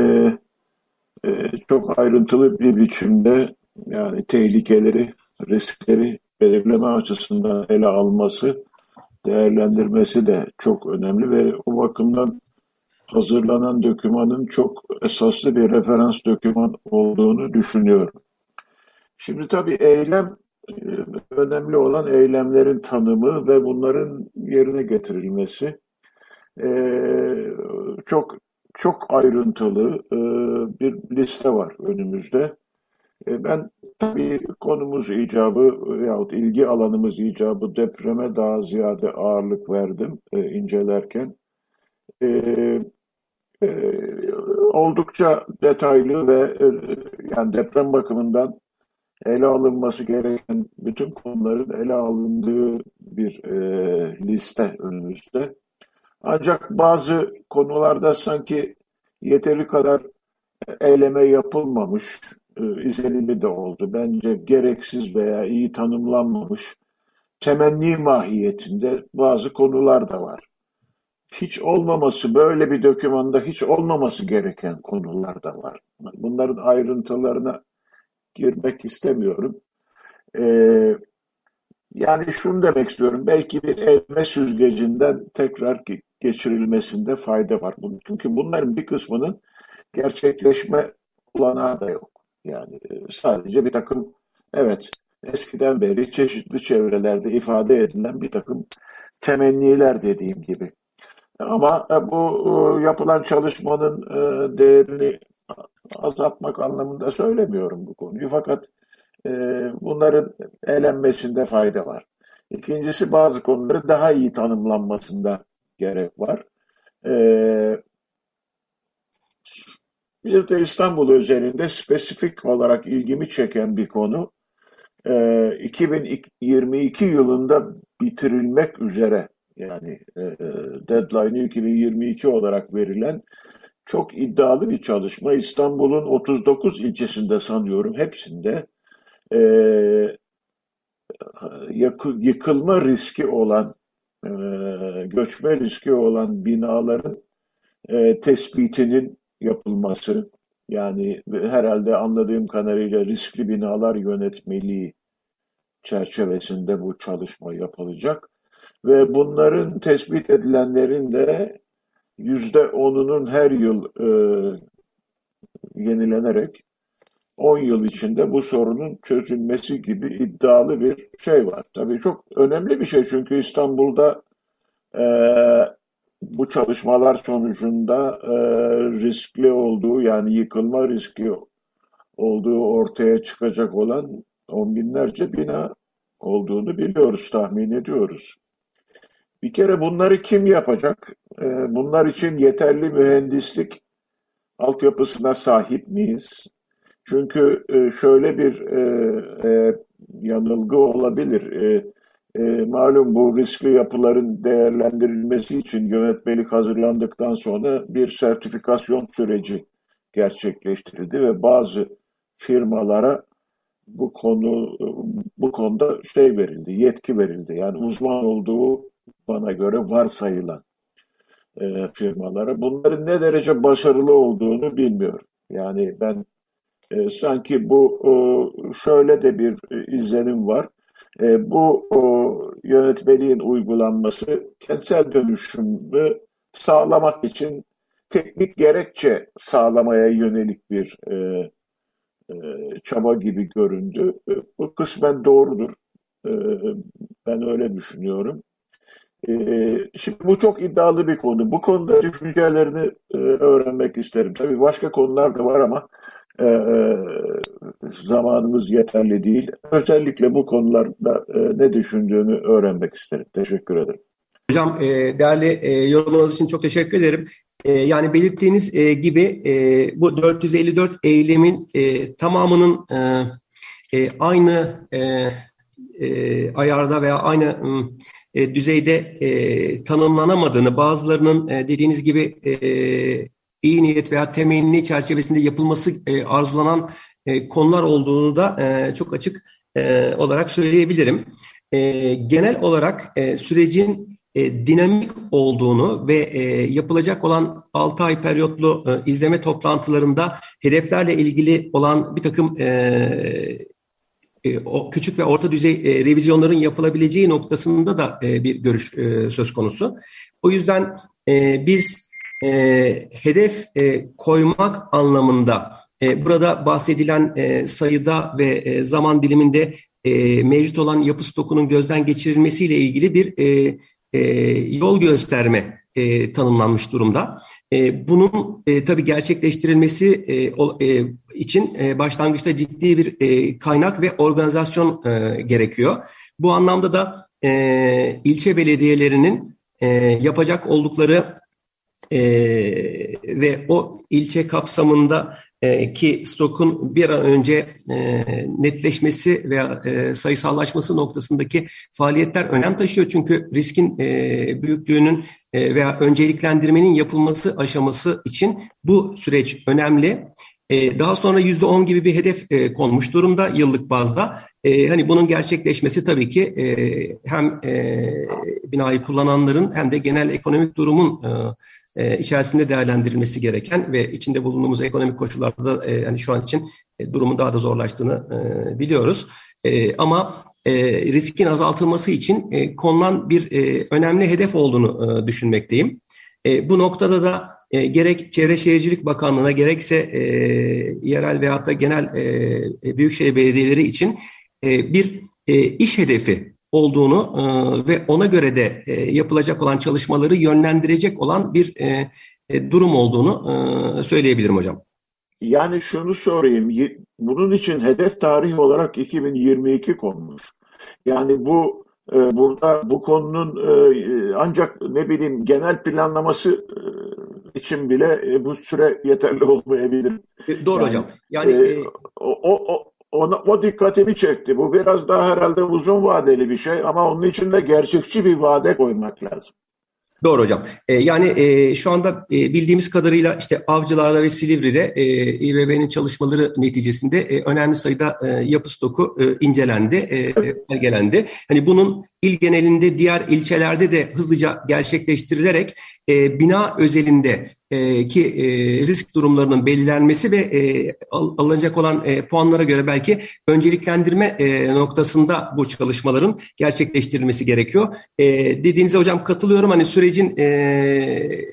e, çok ayrıntılı bir biçimde yani tehlikeleri, riskleri belirleme açısından ele alması, değerlendirmesi de çok önemli ve o bakımdan hazırlanan dokümanın çok esaslı bir referans doküman olduğunu düşünüyorum. Şimdi tabii eylem e, önemli olan eylemlerin tanımı ve bunların yerine getirilmesi. Ee, çok çok ayrıntılı e, bir liste var önümüzde. E, ben tabii konumuz icabı yahut ilgi alanımız icabı depreme daha ziyade ağırlık verdim e, incelerken. oldukça detaylı ve yani deprem bakımından ele alınması gereken bütün konuların ele alındığı bir liste önümüzde. Ancak bazı konularda sanki yeteri kadar eyleme yapılmamış e, izlenimi de oldu. Bence gereksiz veya iyi tanımlanmamış temenni mahiyetinde bazı konular da var. Hiç olmaması, böyle bir dokümanda hiç olmaması gereken konular da var. Bunların ayrıntılarına girmek istemiyorum. Ee, yani şunu demek istiyorum. Belki bir elme süzgecinden tekrar geçirilmesinde fayda var. Çünkü bunların bir kısmının gerçekleşme olanağı da yok. Yani e, sadece bir takım evet eskiden beri çeşitli çevrelerde ifade edilen bir takım temenniler dediğim gibi. Ama e, bu e, yapılan çalışmanın değerini azaltmak anlamında söylemiyorum bu konuyu. Fakat bunların elenmesinde fayda var. İkincisi bazı konuları daha iyi tanımlanmasında gerek var. Ee, bir de İstanbul özelinde spesifik olarak ilgimi çeken bir konu. Ee, 2022 yılında bitirilmek üzere yani e, deadline'ı 2022 olarak verilen çok iddialı bir çalışma. İstanbul'un 39 ilçesinde sanıyorum hepsinde e, yıkılma riski olan e, göçme riski olan binaların e, tespitinin yapılması, yani herhalde anladığım kadarıyla riskli binalar yönetmeliği çerçevesinde bu çalışma yapılacak. Ve bunların tespit edilenlerin de yüzde onunun her yıl e, yenilenerek 10 yıl içinde bu sorunun çözülmesi gibi iddialı bir şey var. Tabii çok önemli bir şey çünkü İstanbul'da e, bu çalışmalar sonucunda e, riskli olduğu yani yıkılma riski olduğu ortaya çıkacak olan on binlerce bina olduğunu biliyoruz, tahmin ediyoruz. Bir kere bunları kim yapacak? E, bunlar için yeterli mühendislik altyapısına sahip miyiz? Çünkü e, şöyle bir e, e, yanılgı olabilir. E, e, malum bu riskli yapıların değerlendirilmesi için yönetmelik hazırlandıktan sonra bir sertifikasyon süreci gerçekleştirildi ve bazı firmalara bu konu bu konuda şey verildi, yetki verildi. Yani uzman olduğu bana göre varsayılan e, firmalara. Bunların ne derece başarılı olduğunu bilmiyorum. Yani ben e, sanki bu e, şöyle de bir e, izlenim var. E, bu e, yönetmeliğin uygulanması kentsel dönüşümü sağlamak için teknik gerekçe sağlamaya yönelik bir e, e, çaba gibi göründü. E, bu kısmen doğrudur. E, ben öyle düşünüyorum. E, şimdi bu çok iddialı bir konu. Bu konuda düşüncelerini e, öğrenmek isterim. Tabii başka konular da var ama e, e zamanımız yeterli değil. Özellikle bu konularda e, ne düşündüğünü öğrenmek isterim. Teşekkür ederim. Hocam e, değerli e, yorumlarınız için çok teşekkür ederim. E, yani belirttiğiniz e, gibi e, bu 454 eylemin e, tamamının e, e, aynı e, e, ayarda veya aynı e, düzeyde e, tanımlanamadığını, bazılarının e, dediğiniz gibi e, iyi niyet veya temenni çerçevesinde yapılması e, arzulanan e, konular olduğunu da e, çok açık e, olarak söyleyebilirim. E, genel olarak e, sürecin e, dinamik olduğunu ve e, yapılacak olan 6 ay periyotlu e, izleme toplantılarında hedeflerle ilgili olan bir takım e, e, o küçük ve orta düzey e, revizyonların yapılabileceği noktasında da e, bir görüş e, söz konusu. O yüzden e, biz e, hedef e, koymak anlamında e, burada bahsedilen e, sayıda ve e, zaman diliminde e, mevcut olan yapı stokunun gözden geçirilmesiyle ilgili bir e, e, yol gösterme e, tanımlanmış durumda. E, bunun e, tabii gerçekleştirilmesi e, o, e, için e, başlangıçta ciddi bir e, kaynak ve organizasyon e, gerekiyor. Bu anlamda da e, ilçe belediyelerinin e, yapacak oldukları e, ve o ilçe kapsamında e, ki stokun bir an önce e, netleşmesi veya e, sayısallaşması noktasındaki faaliyetler önem taşıyor. Çünkü riskin e, büyüklüğünün e, veya önceliklendirmenin yapılması aşaması için bu süreç önemli. E, daha sonra yüzde on gibi bir hedef e, konmuş durumda yıllık bazda. E, hani bunun gerçekleşmesi tabii ki e, hem e, binayı kullananların hem de genel ekonomik durumun e, e, içerisinde değerlendirilmesi gereken ve içinde bulunduğumuz ekonomik koşullarda da e, hani şu an için e, durumun daha da zorlaştığını e, biliyoruz. E, ama e, riskin azaltılması için e, konulan bir e, önemli hedef olduğunu e, düşünmekteyim. E, bu noktada da e, gerek Çevre Şehircilik Bakanlığı'na gerekse e, yerel veyahut da genel e, büyükşehir belediyeleri için e, bir e, iş hedefi olduğunu e, ve ona göre de e, yapılacak olan çalışmaları yönlendirecek olan bir e, e, durum olduğunu e, söyleyebilirim hocam. Yani şunu sorayım, bunun için hedef tarihi olarak 2022 konmuş. Yani bu e, burada bu konunun e, ancak ne bileyim genel planlaması e, için bile e, bu süre yeterli olmayabilir. E, doğru yani, hocam. Yani e, o, o ona, o dikkatimi çekti. Bu biraz daha herhalde uzun vadeli bir şey ama onun için de gerçekçi bir vade koymak lazım. Doğru hocam. E, yani e, şu anda e, bildiğimiz kadarıyla işte Avcılar'da ve Silivri'de e, İBB'nin çalışmaları neticesinde e, önemli sayıda e, yapı stoku e, incelendi, e, belgelendi. Hani bunun il genelinde diğer ilçelerde de hızlıca gerçekleştirilerek e, bina özelinde e, ki e, risk durumlarının belirlenmesi ve e, alınacak olan e, puanlara göre belki önceliklendirme e, noktasında bu çalışmaların gerçekleştirilmesi gerekiyor. E, dediğinize hocam katılıyorum hani sürecin e,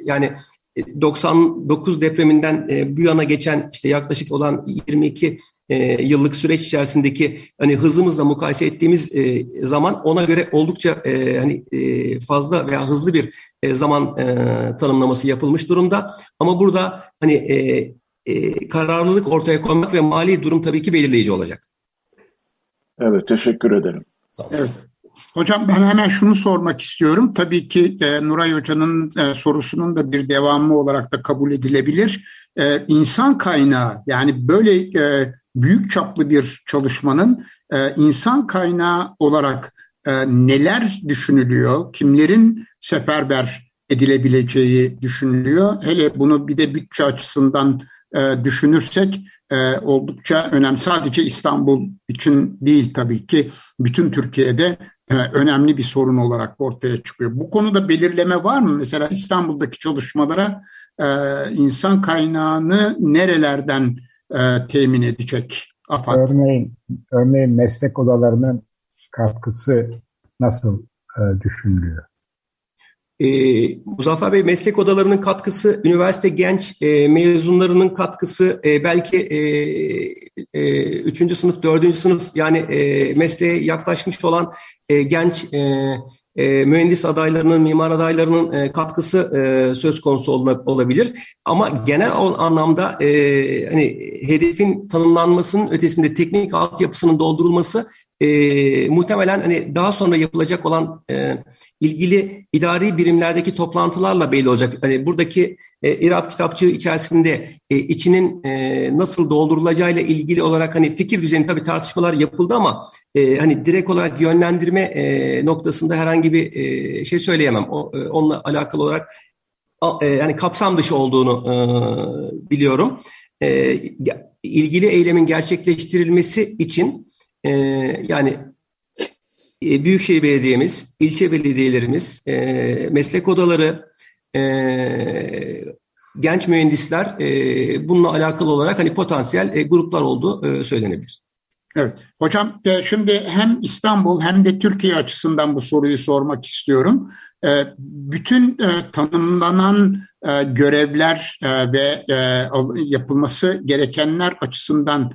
yani 99 depreminden e, bu yana geçen işte yaklaşık olan 22 e, yıllık süreç içerisindeki hani hızımızla mukayese ettiğimiz e, zaman ona göre oldukça hani fazla veya hızlı bir zaman tanımlaması yapılmış durumda. Ama burada hani kararlılık ortaya koymak ve mali durum tabii ki belirleyici olacak. Evet, teşekkür ederim. Sağ olun. Evet. Hocam ben hemen şunu sormak istiyorum. Tabii ki e, Nuray Hoca'nın e, sorusunun da bir devamı olarak da kabul edilebilir. E, insan kaynağı yani böyle e, büyük çaplı bir çalışmanın e, insan kaynağı olarak e, neler düşünülüyor? Kimlerin seferber edilebileceği düşünülüyor? Hele bunu bir de bütçe açısından e, düşünürsek e, oldukça önemli. Sadece İstanbul için değil tabii ki bütün Türkiye'de önemli bir sorun olarak ortaya çıkıyor. Bu konuda belirleme var mı? Mesela İstanbul'daki çalışmalara e, insan kaynağını nerelerden e, temin edecek AFAD? Örneğin, örneğin meslek odalarının katkısı nasıl e, düşünülüyor? E, Muzaffer Bey meslek odalarının katkısı, üniversite genç e, mezunlarının katkısı, e, belki e, e, üçüncü sınıf, dördüncü sınıf yani e, mesleğe yaklaşmış olan e, genç e, e, mühendis adaylarının, mimar adaylarının e, katkısı e, söz konusu olabilir. Ama genel anlamda e, hani hedefin tanımlanmasının ötesinde teknik altyapısının doldurulması e, muhtemelen hani daha sonra yapılacak olan e, ilgili idari birimlerdeki toplantılarla belli olacak. Hani buradaki e, İRAP kitapçığı içerisinde e, içinin e, nasıl doldurulacağıyla ilgili olarak hani fikir düzeyinde tabii tartışmalar yapıldı ama e, hani direkt olarak yönlendirme e, noktasında herhangi bir e, şey söyleyemem. O, e, onunla alakalı olarak e, yani kapsam dışı olduğunu e, biliyorum. E, ilgili eylemin gerçekleştirilmesi için e, yani e, Büyükşehir Belediye'miz, ilçe belediyelerimiz, e, meslek odaları, e, genç mühendisler e, bununla alakalı olarak hani potansiyel e, gruplar olduğu e, söylenebilir. Evet. Hocam e, şimdi hem İstanbul hem de Türkiye açısından bu soruyu sormak istiyorum. E, bütün e, tanımlanan görevler ve yapılması gerekenler açısından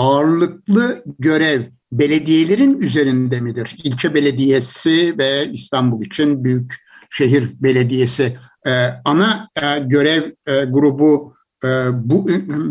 ağırlıklı görev belediyelerin üzerinde midir? İlçe belediyesi ve İstanbul için büyük şehir belediyesi ana görev grubu e, bu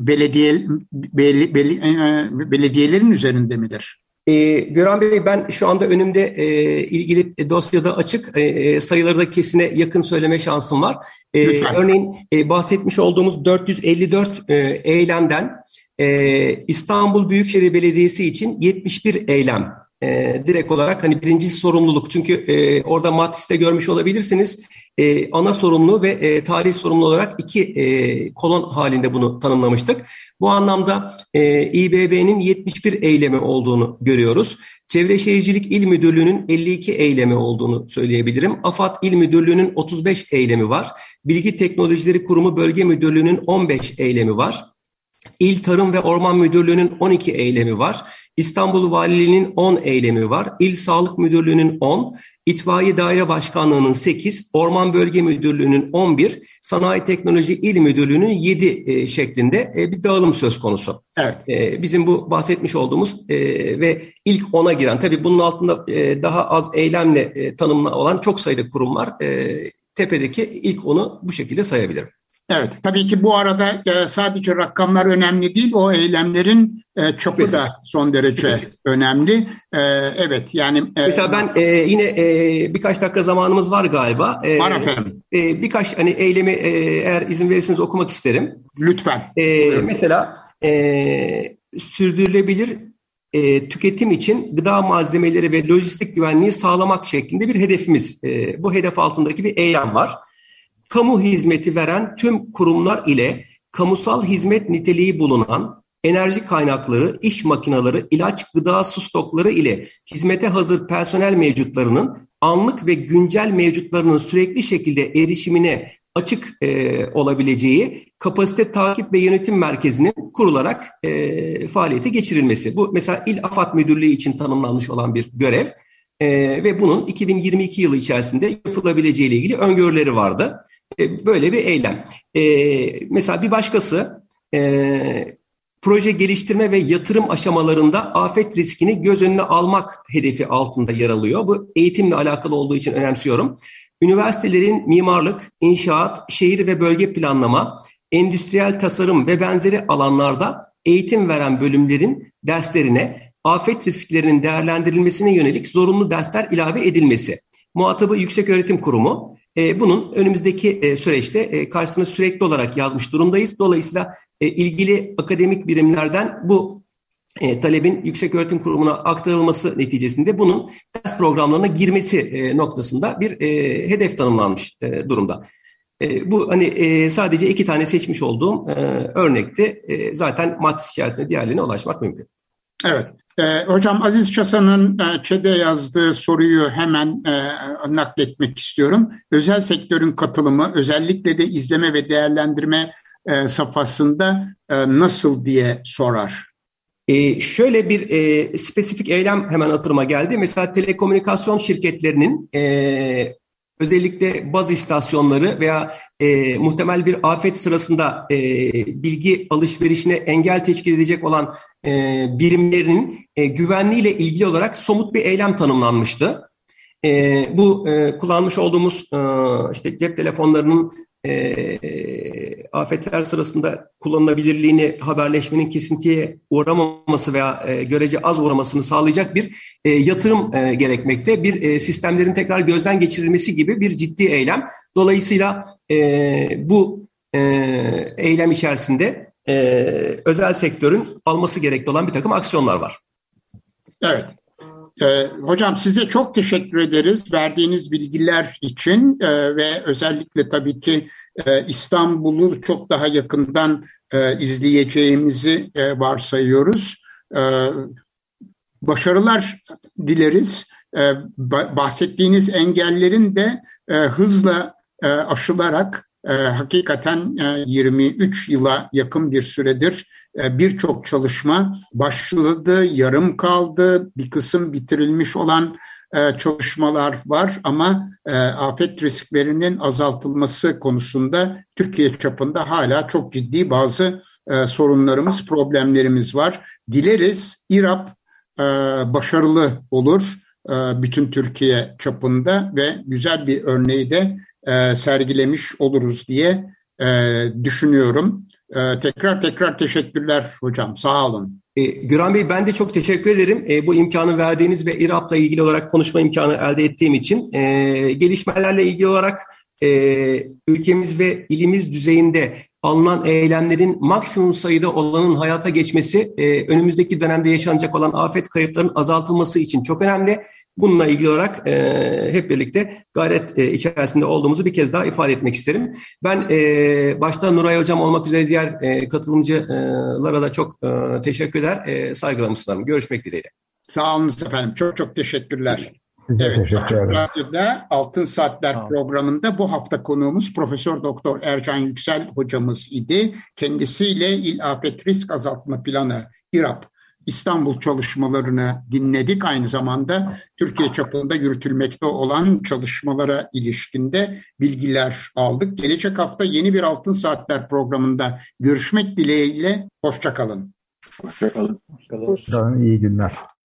belediye bel, bel, e, belediyelerin üzerinde midir? E, Göran Bey ben şu anda önümde e, ilgili dosyada açık e, e sayıları da kesine yakın söyleme şansım var. E, örneğin e, bahsetmiş olduğumuz 454 e, eylemden e, İstanbul Büyükşehir Belediyesi için 71 eylem e, direkt olarak hani birincisi sorumluluk. Çünkü e, orada Matis'te görmüş olabilirsiniz. E, ana sorumlu ve e, tarih sorumlu olarak iki e, kolon halinde bunu tanımlamıştık. Bu anlamda e, İBB'nin 71 eylemi olduğunu görüyoruz. Çevre Şehircilik İl Müdürlüğü'nün 52 eylemi olduğunu söyleyebilirim. AFAD İl Müdürlüğü'nün 35 eylemi var. Bilgi Teknolojileri Kurumu Bölge Müdürlüğü'nün 15 eylemi var. İl Tarım ve Orman Müdürlüğü'nün 12 eylemi var. İstanbul Valiliği'nin 10 eylemi var. İl Sağlık Müdürlüğü'nün 10, İtfaiye Daire Başkanlığı'nın 8, Orman Bölge Müdürlüğü'nün 11, Sanayi Teknoloji İl Müdürlüğü'nün 7 e, şeklinde e, bir dağılım söz konusu. Evet. E, bizim bu bahsetmiş olduğumuz ve ilk 10'a giren, tabii bunun altında daha az eylemle tanımlı olan çok sayıda kurum var. Tepedeki ilk 10'u bu şekilde sayabilirim. Evet, tabii ki bu arada e, sadece rakamlar önemli değil, o eylemlerin e, çapı da son derece önemli. E, evet, yani... Mesela ben yine birkaç dakika zamanımız var galiba. Var efendim. Birkaç hani eylemi eğer izin verirseniz okumak isterim. Lütfen. Mesela sürdürülebilir tüketim için gıda malzemeleri ve lojistik güvenliği sağlamak şeklinde bir hedefimiz. bu hedef altındaki bir eylem var kamu hizmeti veren tüm kurumlar ile kamusal hizmet niteliği bulunan enerji kaynakları, iş makineleri, ilaç, gıda, su stokları ile hizmete hazır personel mevcutlarının anlık ve güncel mevcutlarının sürekli şekilde erişimine açık e, olabileceği kapasite takip ve yönetim merkezinin kurularak e, faaliyete geçirilmesi. Bu mesela İl Afat Müdürlüğü için tanımlanmış olan bir görev e, ve bunun 2022 yılı içerisinde yapılabileceği ile ilgili öngörüleri vardı. E, böyle bir eylem. E, mesela bir başkası e, proje geliştirme ve yatırım aşamalarında afet riskini göz önüne almak hedefi altında yer alıyor. Bu eğitimle alakalı olduğu için önemsiyorum. Üniversitelerin mimarlık, inşaat, şehir ve bölge planlama, endüstriyel tasarım ve benzeri alanlarda eğitim veren bölümlerin derslerine afet risklerinin değerlendirilmesine yönelik zorunlu dersler ilave edilmesi. Muhatabı Yüksek Öğretim Kurumu, bunun önümüzdeki e, süreçte e, karşısına sürekli olarak yazmış durumdayız. Dolayısıyla ilgili akademik birimlerden bu talebin Yüksek Öğretim Kurumu'na aktarılması neticesinde bunun ders programlarına girmesi noktasında bir hedef tanımlanmış durumda. bu hani sadece iki tane seçmiş olduğum örnekte zaten matris içerisinde diğerlerine ulaşmak mümkün. Evet. E, hocam Aziz Çasan'ın e, ÇED'e yazdığı soruyu hemen e, nakletmek istiyorum. Özel sektörün katılımı özellikle de izleme ve değerlendirme e, safhasında e, nasıl diye sorar. E, şöyle bir e, spesifik eylem hemen hatırıma geldi. Mesela telekomünikasyon şirketlerinin e, özellikle baz istasyonları veya e, muhtemel bir afet sırasında e, bilgi alışverişine engel teşkil edecek olan e, birimlerinin e, güvenliğiyle ilgili olarak somut bir eylem tanımlanmıştı. E, bu e, kullanmış olduğumuz e, işte cep telefonlarının e, afetler sırasında kullanılabilirliğini haberleşmenin kesintiye uğramaması veya e, görece az uğramasını sağlayacak bir e, yatırım e, gerekmekte. Bir e, sistemlerin tekrar gözden geçirilmesi gibi bir ciddi eylem. Dolayısıyla e, bu e, eylem içerisinde e, özel sektörün alması gerekli olan bir takım aksiyonlar var. Evet. Ee, hocam size çok teşekkür ederiz verdiğiniz bilgiler için e, ve özellikle tabii ki e, İstanbul'u çok daha yakından e, izleyeceğimizi e, varsayıyoruz. E, başarılar dileriz. E, bahsettiğiniz engellerin de e, hızla e, aşılarak e, hakikaten e, 23 yıla yakın bir süredir e, birçok çalışma başladı, yarım kaldı, bir kısım bitirilmiş olan e, çalışmalar var ama e, afet risklerinin azaltılması konusunda Türkiye çapında hala çok ciddi bazı e, sorunlarımız, problemlerimiz var. Dileriz İRAP e, başarılı olur e, bütün Türkiye çapında ve güzel bir örneği de e, sergilemiş oluruz diye e, düşünüyorum. E, tekrar tekrar teşekkürler hocam. Sağ olun. E, Güran Bey ben de çok teşekkür ederim. E, bu imkanı verdiğiniz ve İRAP'la ilgili olarak konuşma imkanı elde ettiğim için. E, gelişmelerle ilgili olarak e, ülkemiz ve ilimiz düzeyinde alınan eylemlerin maksimum sayıda olanın hayata geçmesi e, önümüzdeki dönemde yaşanacak olan afet kayıplarının azaltılması için çok önemli. Bununla ilgili olarak e, hep birlikte gayret e, içerisinde olduğumuzu bir kez daha ifade etmek isterim. Ben e, başta Nuray Hocam olmak üzere diğer e, katılımcılara da çok e, teşekkür e, saygılarımı sunarım. Görüşmek dileğiyle. Sağ olun efendim. Çok çok teşekkürler. Size evet, teşekkür ederim. Radyo'da Altın Saatler tamam. programında bu hafta konuğumuz Profesör Doktor Ercan Yüksel hocamız idi. Kendisiyle İl Afet Risk Azaltma Planı İRAP İstanbul çalışmalarını dinledik. Aynı zamanda Türkiye çapında yürütülmekte olan çalışmalara ilişkinde bilgiler aldık. Gelecek hafta yeni bir Altın Saatler programında görüşmek dileğiyle. Hoşçakalın. Hoşçakalın. Hoşçakalın. İyi günler.